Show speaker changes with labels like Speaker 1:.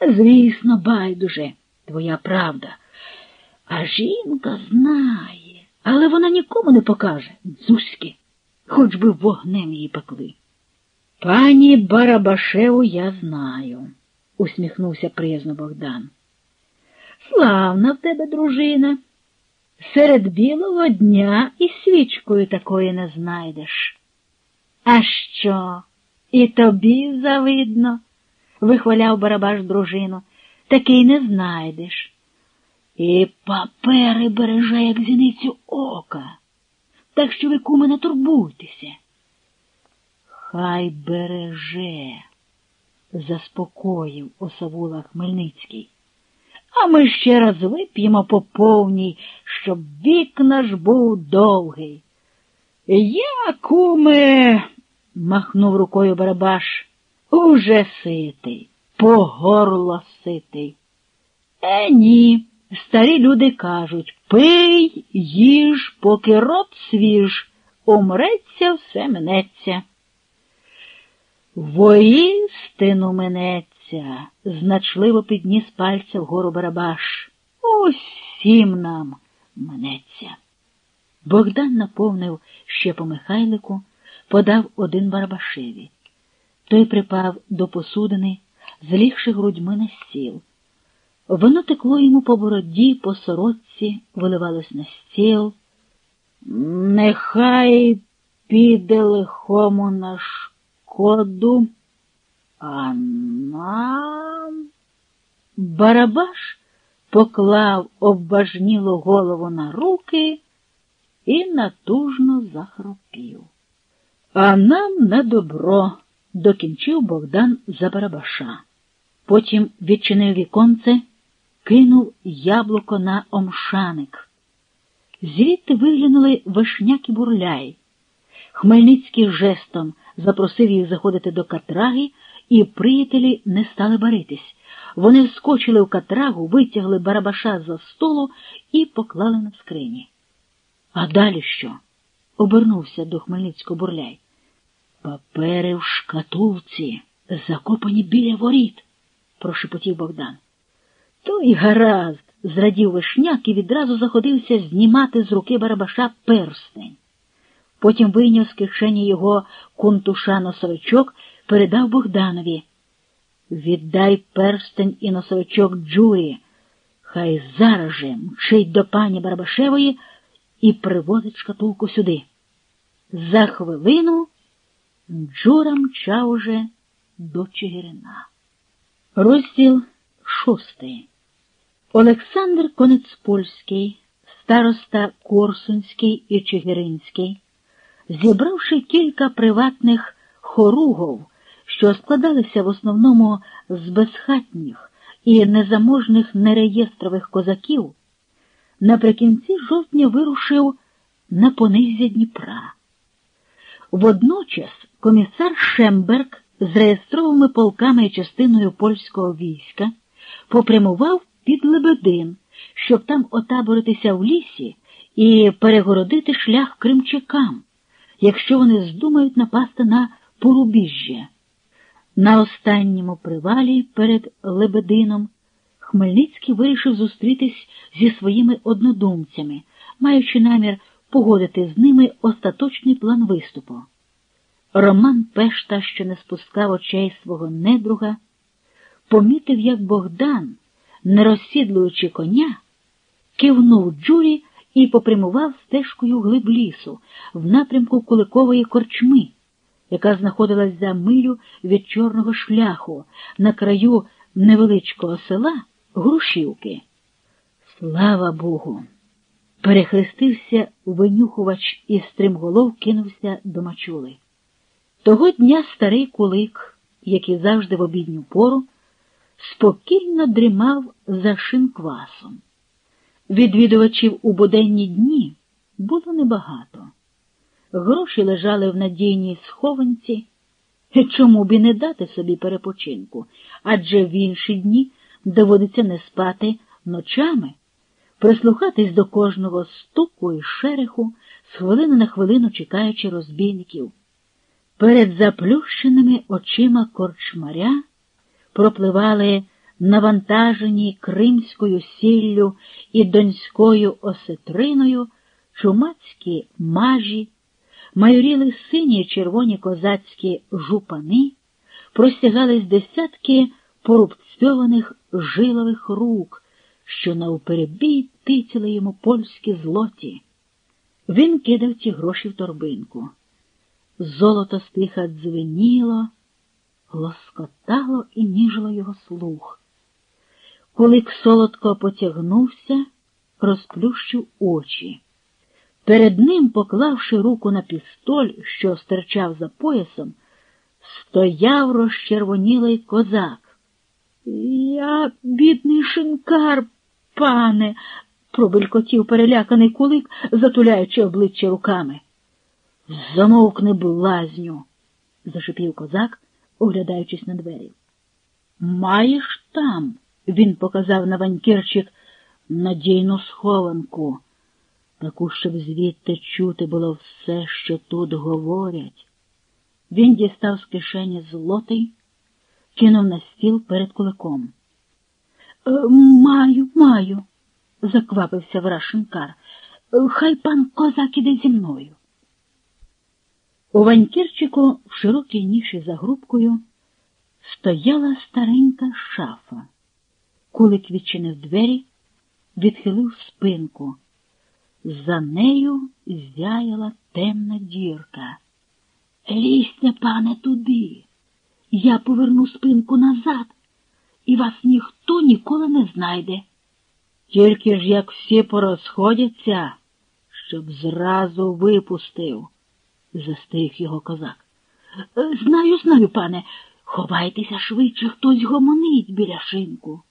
Speaker 1: Звісно, байдуже, твоя правда. А жінка знає, але вона нікому не покаже. Дзузьки, хоч би вогнем її пекли. Пані Барабашеву я знаю, усміхнувся приязно Богдан. Славна в тебе дружина. Серед білого дня і свічкою такої не знайдеш. А що? І тобі завидно, вихваляв Барабаш дружину, такий не знайдеш. І папери береже, як зіницю ока. Так що ви, куме, не турбуйтеся. Хай береже, заспокоїв осавула Хмельницький. А ми ще раз вип'ємо по повній, щоб вік наш був довгий. Я, куме, махнув рукою Барабаш, уже ситий, по горло ситий. Е, ні, старі люди кажуть пий, їж, поки рот свіж, умреться, все минеться. Воістину минеться, значливо підніс пальця вгору Барабаш. Усім нам минеться. Богдан наповнив ще по Михайлику, подав один Барабашеві. Той припав до посудини, злігши грудьми на стіл. Воно текло йому по бороді, по сорочці, виливалось на стіл. Нехай піде лихому на шкоду, а нам. Барабаш поклав обважнілу голову на руки і натужно захропів. А нам на добро, докінчив Богдан за Барабаша. Потім відчинив віконце, кинув яблуко на омшаник. Звідти виглянули вишняк і бурляй. Хмельницький жестом запросив їх заходити до катраги, і приятелі не стали баритись. Вони вскочили в катрагу, витягли Барабаша за столу і поклали на скрині. А далі що? обернувся до Хмельницького бурляй. Папери в шкатулці, закопані біля воріт, прошепотів Богдан. То й гаразд, зрадів вишняк і відразу заходився знімати з руки Барабаша перстень. Потім вийняв з кишені його кунтуша носовичок, передав Богданові. Віддай перстень і носовичок Джурі. Хай зараз же мчить до пані Барабашевої і привозить шкатулку сюди. За хвилину Джура мчав уже до Чигирина. Розділ шостий. Олександр Конецпольський, староста Корсунський і Чигиринський, зібравши кілька приватних хоругов, що складалися в основному з безхатніх і незаможних нереєстрових козаків, наприкінці жовтня вирушив на понизя Дніпра. Водночас комісар Шемберг з реєстровими полками і частиною польського війська попрямував під Лебедин, щоб там отаборитися в лісі і перегородити шлях кримчакам, якщо вони здумають напасти на порубіжжя. На останньому привалі перед Лебедином Хмельницький вирішив зустрітись зі своїми однодумцями, маючи намір погодити з ними остаточний план виступу. Роман Пешта, що не спускав очей свого недруга, помітив, як Богдан, не розсідлуючи коня, кивнув джурі і попрямував стежкою глиб лісу в напрямку Куликової корчми, яка знаходилась за милю від чорного шляху на краю невеличкого села Грушівки. Слава Богу! Перехрестився винюхувач і стримголов кинувся до мачули. Того дня старий кулик, як і завжди в обідню пору, спокійно дрімав за шинквасом. Відвідувачів у буденні дні було небагато. Гроші лежали в надійній схованці, чому б і не дати собі перепочинку, адже в інші дні доводиться не спати ночами, прислухатись до кожного стуку і шереху, з хвилини на хвилину чекаючи розбійників. Перед заплющеними очима корчмаря пропливали навантажені кримською сіллю і донською осетриною, чумацькі мажі, майоріли сині червоні козацькі жупани, простягались десятки порубцьованих жилових рук, що навперебій тицяли йому польські злоті. Він кидав ці гроші в торбинку. Золото стиха дзвеніло, лоскотало і ніжило його слух. Кулик солодко потягнувся, розплющив очі. Перед ним, поклавши руку на пістоль, що стирчав за поясом, стояв розчервонілий козак. Я, бідний шинкар, пане, пробелькотів переляканий кулик, затуляючи обличчя руками. Замовкни, блазню, зашипів козак, оглядаючись на двері. Маєш там, він показав на ванькірчик надійну схованку, таку, щоб звідти чути було все, що тут говорять. Він дістав з кишені злотий, кинув на стіл перед куликом. «Е, Маю, маю, заквапився Врашенкар. «Е, Хай пан козак іде зі мною. У ванькірчику в широкій ніші за грубкою стояла старенька шафа. Кулик відчинив двері, відхилив спинку. За нею зяяла темна дірка. Лізьте, пане, туди. Я поверну спинку назад, і вас ніхто ніколи не знайде. Тільки ж як всі порозходяться, щоб зразу випустив, застеріг його козак. «Е, Знаю, знаю, пане, ховайтеся швидше, хтось гомонить біля шинку.